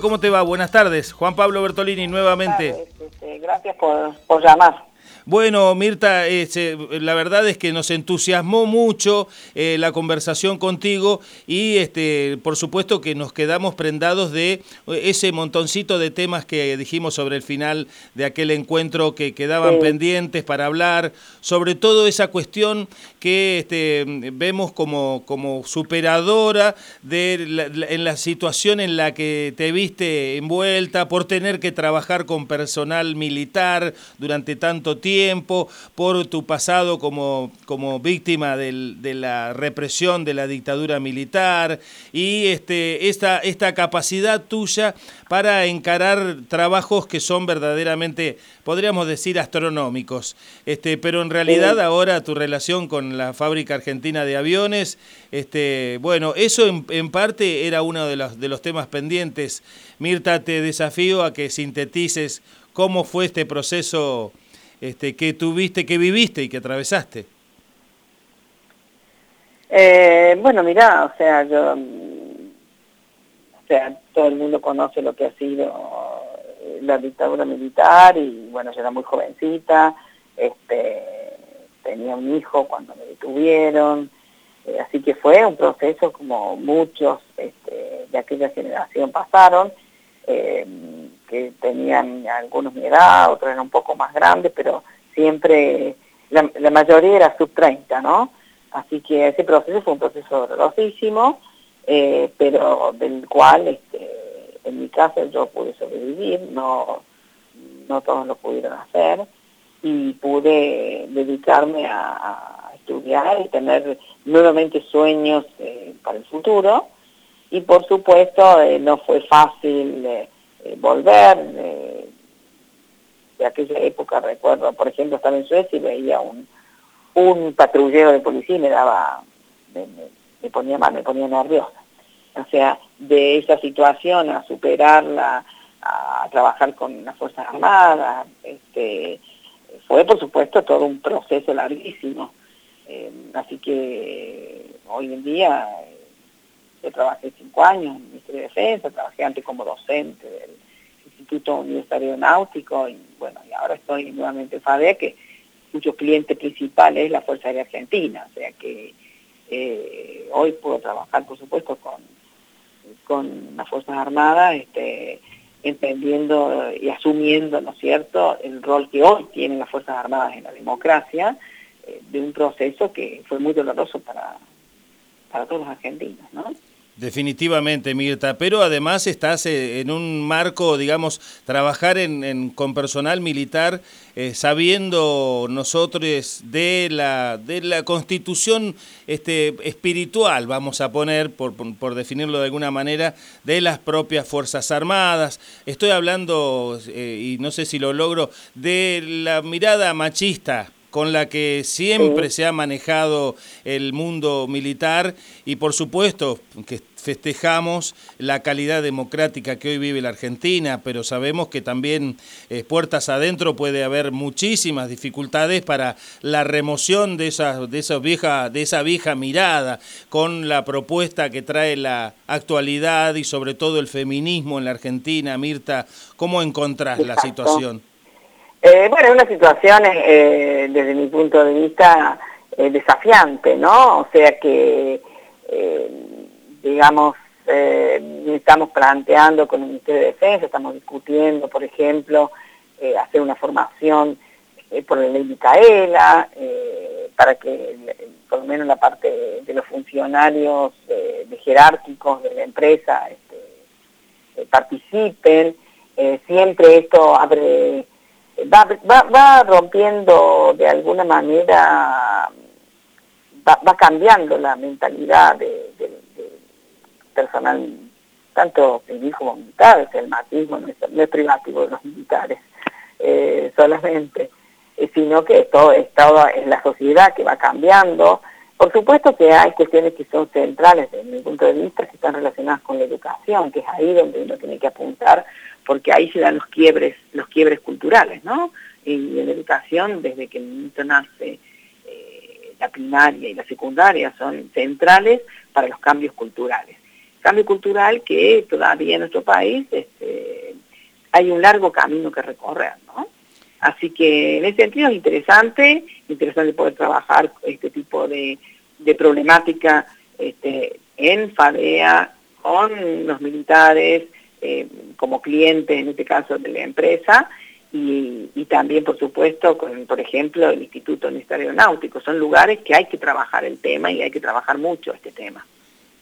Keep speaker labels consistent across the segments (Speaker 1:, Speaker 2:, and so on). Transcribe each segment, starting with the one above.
Speaker 1: ¿Cómo te va? Buenas tardes. Juan Pablo Bertolini nuevamente.
Speaker 2: Este, gracias por, por llamar.
Speaker 1: Bueno, Mirta, este, la verdad es que nos entusiasmó mucho eh, la conversación contigo y este, por supuesto que nos quedamos prendados de ese montoncito de temas que dijimos sobre el final de aquel encuentro que quedaban pendientes para hablar, sobre todo esa cuestión que este, vemos como, como superadora de en la situación en la que te viste envuelta por tener que trabajar con personal militar durante tanto tiempo tiempo, por tu pasado como, como víctima del, de la represión de la dictadura militar y este, esta, esta capacidad tuya para encarar trabajos que son verdaderamente, podríamos decir, astronómicos. Este, pero en realidad ahora tu relación con la fábrica argentina de aviones, este, bueno, eso en, en parte era uno de los, de los temas pendientes. Mirta, te desafío a que sintetices cómo fue este proceso este, que tuviste, que viviste y que atravesaste?
Speaker 2: Eh, bueno, mira, o sea, yo, o sea, todo el mundo conoce lo que ha sido la dictadura militar y bueno, yo era muy jovencita, este, tenía un hijo cuando me detuvieron, eh, así que fue un proceso como muchos este, de aquella generación pasaron. Eh, que tenían algunos mi edad, otros eran un poco más grandes, pero siempre, la, mayoría era sub 30, ¿no? Así que ese proceso fue un proceso dolorosísimo, eh, pero del cual, este, en mi caso, yo pude sobrevivir, no, no todos lo pudieron hacer, y pude dedicarme a, estudiar y tener nuevamente sueños eh, para el futuro, y por supuesto eh, no fue fácil eh, volver. Eh, de aquella época recuerdo, por ejemplo, estaba en Suecia y veía un, un patrullero de policía y me daba, me, ponía mal, me ponía nerviosa. O sea, de esa situación a superarla, a, trabajar con las Fuerzas Armadas, este, fue por supuesto todo un proceso larguísimo. Eh, así que hoy en día yo trabajé cinco años en el Ministerio de Defensa, trabajé antes como docente del Instituto Universitario Náutico y bueno, y ahora estoy nuevamente en FADE, que cuyo cliente principal es la Fuerza Aérea Argentina, o sea que eh, hoy puedo trabajar por supuesto con, con las Fuerzas Armadas, este, entendiendo y asumiendo, ¿no es cierto?, el rol que hoy tienen las Fuerzas Armadas en la democracia, eh, de un proceso que fue muy doloroso para, para todos los argentinos, ¿no?
Speaker 1: Definitivamente, Mirta, pero además estás eh, en un marco, digamos, trabajar en, con personal militar, eh, sabiendo nosotros de la, de la constitución este, espiritual, vamos a poner, por, por definirlo de alguna manera, de las propias Fuerzas Armadas. Estoy hablando, eh, y no sé si lo logro, de la mirada machista con la que siempre se ha manejado el mundo militar y por supuesto que festejamos la calidad democrática que hoy vive la Argentina, pero sabemos que también eh, puertas adentro puede haber muchísimas dificultades para la remoción de esa, de, esa vieja, de esa vieja mirada con la propuesta que trae la actualidad y sobre todo el feminismo en la Argentina. Mirta, ¿cómo encontrás la situación?
Speaker 2: Eh, bueno, es una situación, eh, desde mi punto de vista, eh, desafiante, ¿no? O sea que, digamos, estamos planteando con el Ministerio de Defensa, estamos discutiendo, por ejemplo, hacer una formación por la ley Micaela, para que por lo menos la parte de, los funcionarios de jerárquicos de la empresa este, participen. siempre esto abre va, va, rompiendo de alguna manera, va, cambiando la mentalidad del personal, tanto civil como militar, el matismo no es, privativo de los militares eh, solamente, eh, sino que todo está en la sociedad que va cambiando. Por supuesto que hay cuestiones que son centrales desde mi punto de vista, que están relacionadas con la educación, que es ahí donde uno tiene que apuntar porque ahí se dan los quiebres, los quiebres culturales, ¿no? Y en la educación, desde que nace, eh, la primaria y la secundaria son centrales para los cambios culturales. cambio cultural que todavía en nuestro país este, hay un largo camino que recorrer, ¿no? Así que en ese sentido es interesante, interesante poder trabajar este tipo de, problemática este, en FADEA con los militares eh, como clientes, en este caso de la empresa, y, también, por supuesto, con, por ejemplo, el Instituto Aeronáutico. Son lugares que hay que trabajar el tema y hay que trabajar mucho este tema.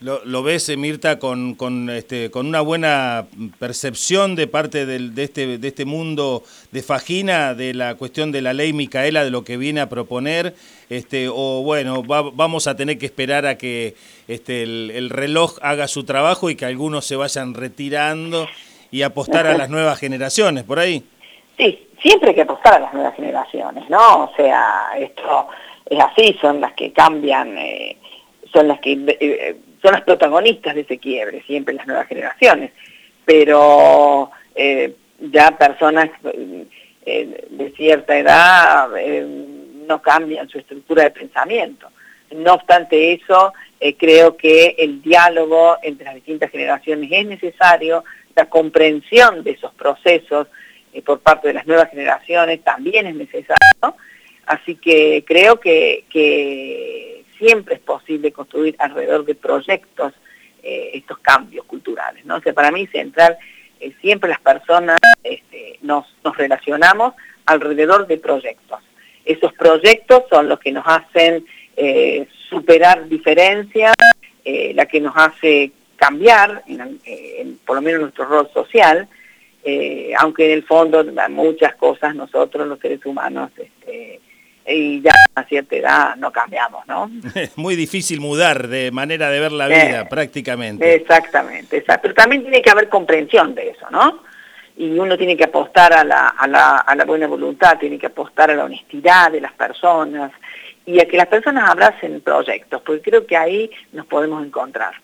Speaker 1: Lo, ves, eh, Mirta, con, con, este, con una buena percepción de parte del, de, este, de este mundo de Fagina, de la cuestión de la ley Micaela, de lo que viene a proponer, este, o bueno, vamos a tener que esperar a que este, el, reloj haga su trabajo y que algunos se vayan retirando y apostar a las nuevas generaciones, por ahí.
Speaker 2: Sí, siempre hay que apostar a las nuevas generaciones, ¿no? O sea, esto es así, son las que cambian, eh, son las que... Eh, son las protagonistas de ese quiebre, siempre las nuevas generaciones, pero eh, ya personas de cierta edad no cambian su estructura de pensamiento. No obstante eso, creo que el diálogo entre las distintas generaciones es necesario, la comprensión de esos procesos por parte de las nuevas generaciones también es necesario, así que creo que siempre es posible construir alrededor de proyectos eh, estos cambios culturales. ¿no? O sea, para mí central, eh, siempre las personas este, nos, relacionamos alrededor de proyectos. Esos proyectos son los que nos hacen eh, superar diferencias, la que nos hace cambiar, por lo menos nuestro rol social, aunque en el fondo muchas cosas nosotros los seres humanos este, y ya a cierta edad no cambiamos, ¿no?
Speaker 1: Es muy difícil mudar de manera de ver la vida, eh, prácticamente.
Speaker 2: Exactamente, pero también tiene que haber comprensión de eso, ¿no? Y uno tiene que apostar a la, a, la, a la buena voluntad, tiene que apostar a la honestidad de las personas y a que las personas abracen proyectos, porque creo que ahí nos podemos encontrar.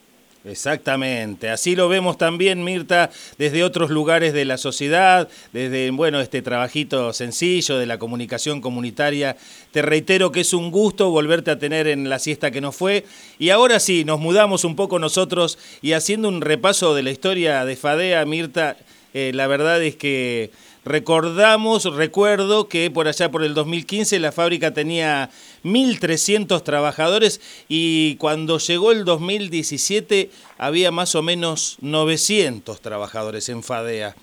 Speaker 1: Exactamente, así lo vemos también, Mirta, desde otros lugares de la sociedad, desde, bueno, este trabajito sencillo de la comunicación comunitaria. Te reitero que es un gusto volverte a tener en la siesta que nos fue. Y ahora sí, nos mudamos un poco nosotros y haciendo un repaso de la historia de Fadea, Mirta, eh, la verdad es que recordamos, recuerdo que por allá por el 2015 la fábrica tenía 1.300 trabajadores y cuando llegó el 2017 había más o menos 900 trabajadores en FADEA.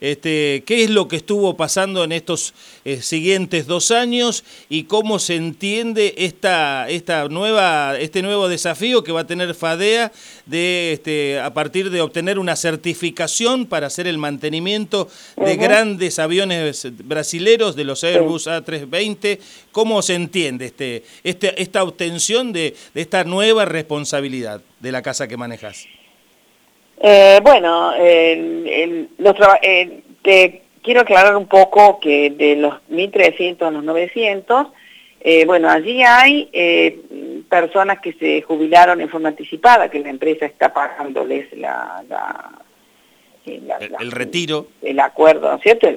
Speaker 1: Este, ¿Qué es lo que estuvo pasando en estos eh, siguientes dos años y cómo se entiende esta, esta nueva, este nuevo desafío que va a tener FADEA de, este, a partir de obtener una certificación para hacer el mantenimiento de grandes aviones brasileros, de los Airbus A320? ¿Cómo se entiende este, este, esta obtención de, esta nueva responsabilidad de la casa que manejas?
Speaker 2: Eh, bueno, te quiero aclarar un poco que de los 1.300 a los 900, eh, bueno, allí hay eh, personas que se jubilaron en forma anticipada, que la empresa está pagándoles la,
Speaker 1: el, retiro.
Speaker 2: El acuerdo, ¿no es cierto?,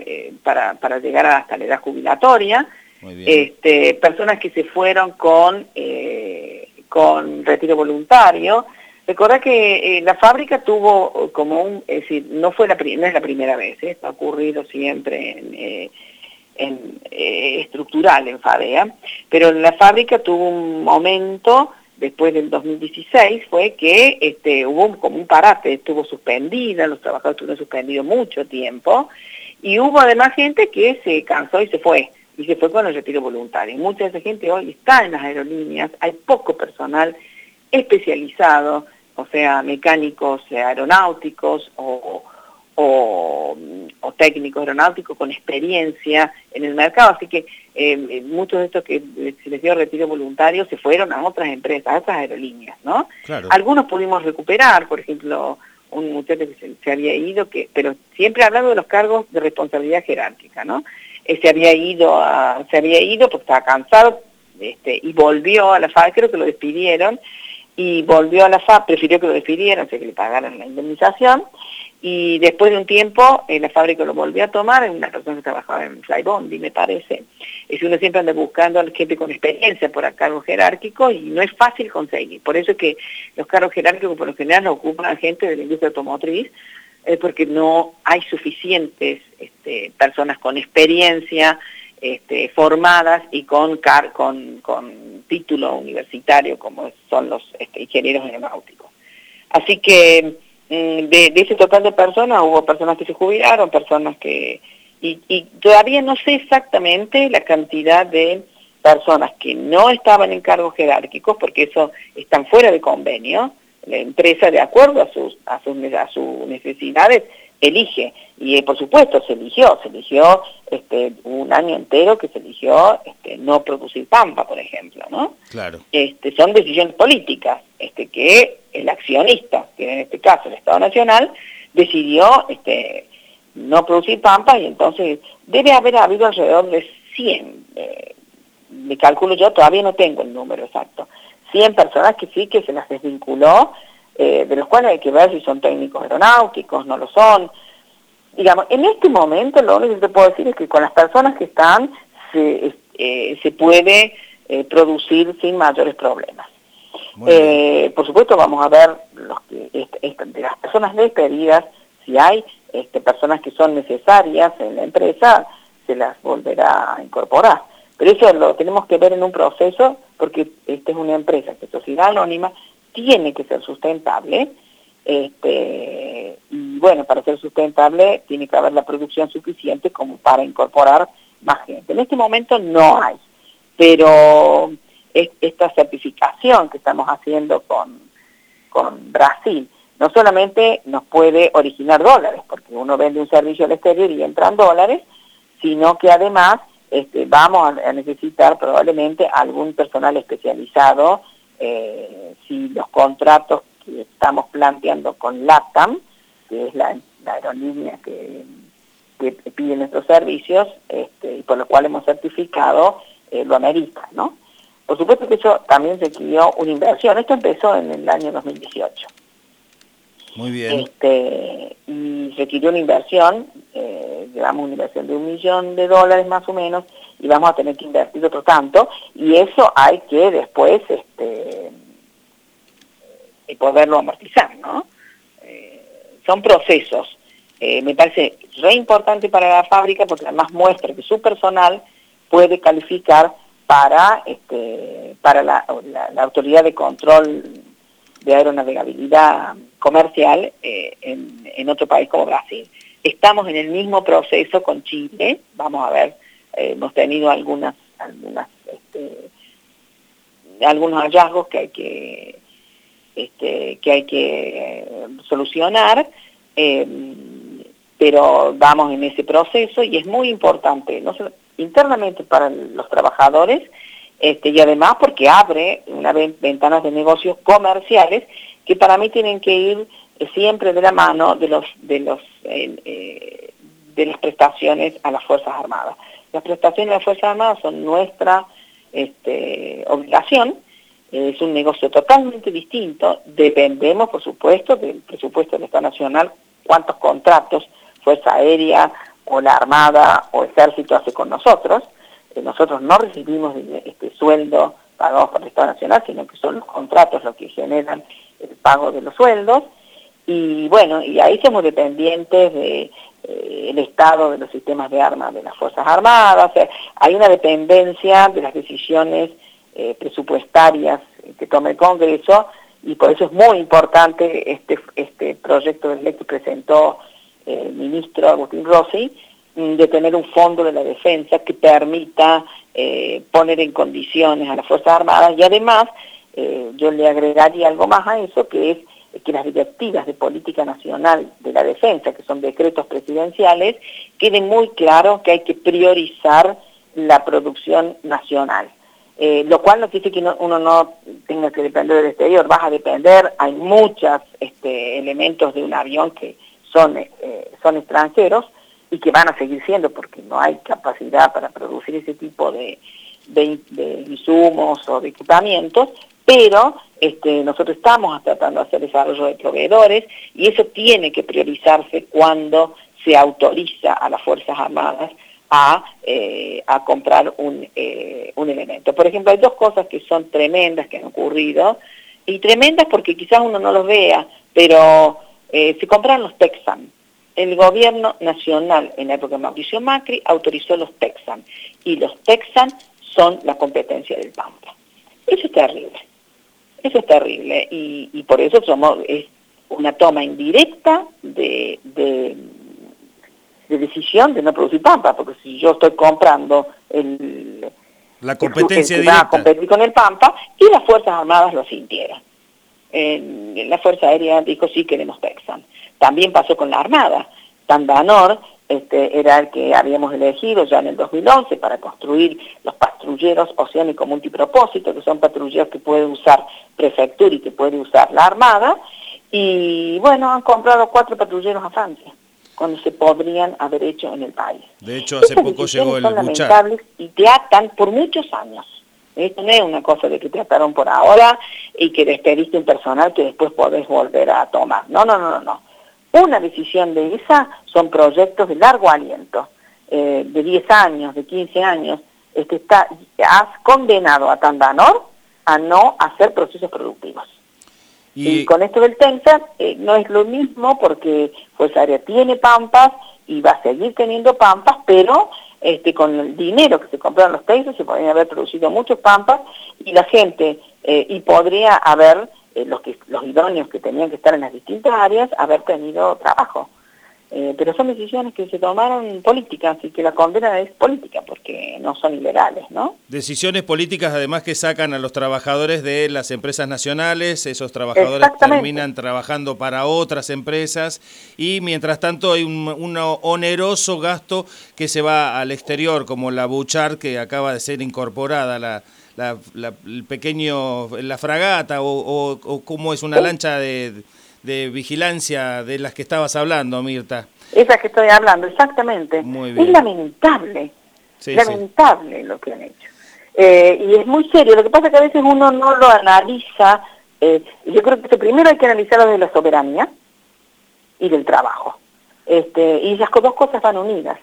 Speaker 2: para, para llegar hasta la edad jubilatoria. Este, personas que se fueron con, eh, con retiro voluntario. Recordá que eh, la fábrica tuvo como un, es decir, no, fue la, no es la primera vez, ¿eh? ha ocurrido siempre en estructural en FADEA, pero la fábrica tuvo un momento después del 2016 fue que este, hubo como un parate, estuvo suspendida, los trabajadores estuvieron suspendidos mucho tiempo, y hubo además gente que se cansó y se fue y se fue con el retiro voluntario. Mucha de esa gente hoy está en las aerolíneas, hay poco personal especializado, o sea, mecánicos aeronáuticos o, técnicos aeronáuticos con experiencia en el mercado, así que eh, muchos de estos que se les dio retiro voluntario se fueron a otras empresas, a otras aerolíneas, ¿no? Algunos pudimos recuperar, por ejemplo, un muchacho que se, había ido, que, pero siempre hablando de los cargos de responsabilidad jerárquica, ¿no? Eh, se había ido se había ido porque estaba cansado este, y volvió a la FA, creo que lo despidieron, y volvió a la FA, prefirió que lo despidieran, o sea que le pagaran la indemnización, y después de un tiempo la fábrica lo volvió a tomar, una persona que trabajaba en Flybondi, me parece. Es uno siempre anda buscando a gente con experiencia por cargo jerárquico y no es fácil conseguir. Por eso es que los cargos jerárquicos por lo general lo ocupan gente de la industria automotriz, porque no hay suficientes este, personas con experiencia, este, formadas y con, con, con, título universitario como son los este, ingenieros aeronáuticos. Así que mm, de, ese total de personas hubo personas que se jubilaron, personas que... Y, y todavía no sé exactamente la cantidad de personas que no estaban en cargos jerárquicos, porque eso están fuera de convenio, la empresa de acuerdo a sus, a sus, a sus necesidades elige, y eh, por supuesto se eligió, se eligió este, un año entero que se eligió este, no producir pampa, por ejemplo, ¿no?
Speaker 1: Claro.
Speaker 2: Este, son decisiones políticas, este, que el accionista, que en este caso el Estado Nacional, decidió este, no producir pampa y entonces debe haber habido alrededor de 100, eh, me calculo yo, todavía no tengo el número exacto, 100 personas que sí que se las desvinculó eh, de los cuales hay que ver si son técnicos aeronáuticos, no lo son. Digamos, en este momento lo único que te puedo decir es que con las personas que están se, eh, se puede eh, producir sin mayores problemas. por supuesto vamos a ver los este, de las personas despedidas, si hay este, personas que son necesarias en la empresa, se las volverá a incorporar. Pero eso lo tenemos que ver en un proceso porque esta es una empresa que sociedad anónima tiene que ser sustentable. Este, y bueno, para ser sustentable tiene que haber la producción suficiente como para incorporar más gente. En este momento no hay, pero esta certificación que estamos haciendo con, con Brasil no solamente nos puede originar dólares, porque uno vende un servicio al exterior y entran dólares, sino que además este, vamos a necesitar probablemente algún personal especializado eh, si los contratos que estamos planteando con LATAM, que es la, aerolínea que, pide nuestros servicios este, y por lo cual hemos certificado, eh, lo amerita, ¿no? Por supuesto que eso también requirió una inversión. Esto empezó en el año 2018.
Speaker 1: Muy bien.
Speaker 2: Este, y requirió una inversión, eh, llevamos una inversión de un millón de dólares más o menos, y vamos a tener que invertir otro tanto, y eso hay que después este, eh, poderlo amortizar, ¿no? Eh, son procesos. Eh, me parece re importante para la fábrica porque además muestra que su personal puede calificar para, este, para la, autoridad de control de aeronavegabilidad comercial en, en otro país como Brasil. Estamos en el mismo proceso con Chile, vamos a ver hemos tenido algunas, algunas este, algunos hallazgos que hay que este, que hay que eh, solucionar, eh, pero vamos en ese proceso y es muy importante, no internamente para los trabajadores este, y además porque abre unas ventanas de negocios comerciales que para mí tienen que ir siempre de la mano de los de los eh, de las prestaciones a las Fuerzas Armadas. Las prestaciones de las Fuerzas Armadas son nuestra este, obligación, es un negocio totalmente distinto, dependemos por supuesto del presupuesto del Estado Nacional, cuántos contratos Fuerza Aérea o la Armada o Ejército hace con nosotros, eh, nosotros no recibimos este sueldo pagados por el Estado Nacional, sino que son los contratos los que generan el pago de los sueldos, y bueno, y ahí somos dependientes de eh, el estado de los sistemas de armas de las Fuerzas Armadas, hay una dependencia de las decisiones eh, presupuestarias que toma el Congreso y por eso es muy importante este, este proyecto de ley que presentó el ministro Agustín Rossi, mm, de tener un fondo de la defensa que permita eh, poner en condiciones a las Fuerzas Armadas. Y además yo le agregaría algo más a eso, que es que las directivas de política nacional de la defensa, que son decretos presidenciales, queden muy claro que hay que priorizar la producción nacional. Eh, lo cual no decir que uno no tenga que depender del exterior, vas a depender, hay muchos este, elementos de un avión que son, eh, son extranjeros y que van a seguir siendo porque no hay capacidad para producir ese tipo de, de insumos o de equipamientos, pero este, nosotros estamos tratando de hacer desarrollo de proveedores y eso tiene que priorizarse cuando se autoriza a las Fuerzas Armadas a, eh, comprar un, eh, un elemento. Por ejemplo, hay dos cosas que son tremendas que han ocurrido, y tremendas porque quizás uno no los vea, pero eh, se compraron los Texan. El gobierno nacional en la época de Mauricio Macri autorizó los Texan, y los Texan son la competencia del Pampa. Eso es terrible. Eso es terrible y, por eso somos, es una toma indirecta de, de, decisión de no producir pampa, porque si yo estoy comprando el,
Speaker 1: la competencia
Speaker 2: el, va a competir con el pampa y las Fuerzas Armadas lo sintieron. la Fuerza Aérea dijo sí queremos Texan. También pasó con la Armada. Tandanor este, era el que habíamos elegido ya en el 2011 para construir los patrulleros oceánicos multipropósito, que son patrulleros que puede usar prefectura y que puede usar la Armada, y bueno, han comprado cuatro patrulleros a Francia, cuando se podrían haber hecho en el país.
Speaker 1: De hecho, hace poco llegó el
Speaker 2: son lamentables y te atan por muchos años. Esto no es una cosa de que te ataron por ahora y que despediste un personal que después podés volver a tomar. No, no, no, no, no. Una decisión de esa son proyectos de largo aliento, eh, de 10 años, de 15 años. Este está, has condenado a Tandanor a no hacer procesos productivos. Y, con esto del TENSA eh, no es lo mismo porque Fuerza Aérea tiene pampas y va a seguir teniendo pampas, pero este, con el dinero que se compraron los TENSA se podrían haber producido muchos pampas y la gente, eh, y podría haber eh, los, que, los idóneos que tenían que estar en las distintas áreas haber tenido trabajo. Eh, pero son decisiones que se tomaron políticas y que la condena es política porque no son ilegales, ¿no?
Speaker 1: Decisiones políticas además que sacan a los trabajadores de las empresas nacionales, esos trabajadores terminan trabajando para otras empresas. Y mientras tanto hay un, oneroso gasto que se va al exterior como la Buchar que acaba de ser incorporada la la, el pequeño, la fragata o, o, cómo es una lancha de, de, vigilancia de las que estabas hablando, Mirta.
Speaker 2: Esa que estoy hablando, exactamente. Es lamentable, lamentable lo que han hecho. Eh, y es muy serio, lo que pasa es que a veces uno no lo analiza, eh, yo creo que primero hay que analizarlo de la soberanía y del trabajo. Este, y esas dos cosas van unidas.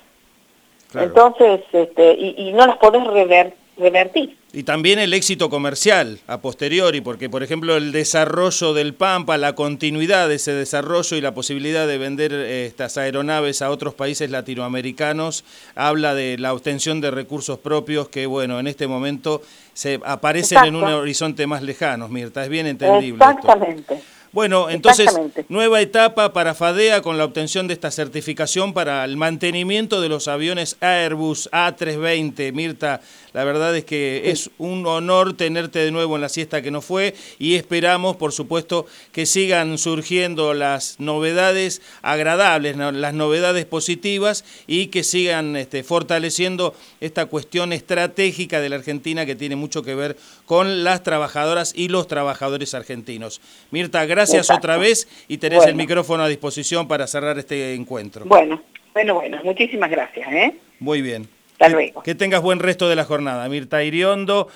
Speaker 2: Entonces, este, y, y no las podés rever, revertir.
Speaker 1: Y también el éxito comercial a posteriori, porque por ejemplo el desarrollo del Pampa, la continuidad de ese desarrollo y la posibilidad de vender eh, estas aeronaves a otros países latinoamericanos, habla de la obtención de recursos propios que, bueno, en este momento se aparecen en un horizonte más lejano, Mirta, es bien entendible.
Speaker 2: Exactamente.
Speaker 1: Bueno, entonces, nueva etapa para FADEA con la obtención de esta certificación para el mantenimiento de los aviones Airbus A320. Mirta, la verdad es que es un honor tenerte de nuevo en la siesta que no fue y esperamos, por supuesto, que sigan surgiendo las novedades agradables, las novedades positivas y que sigan este, fortaleciendo esta cuestión estratégica de la Argentina que tiene mucho que ver con las trabajadoras y los trabajadores argentinos. Mirta, gracias gracias otra vez y tenés el micrófono a disposición para cerrar este encuentro.
Speaker 2: Bueno, bueno, bueno, muchísimas gracias. ¿eh?
Speaker 1: Muy bien.
Speaker 2: Hasta luego.
Speaker 1: Que tengas buen resto de la jornada. Mirta Iriondo.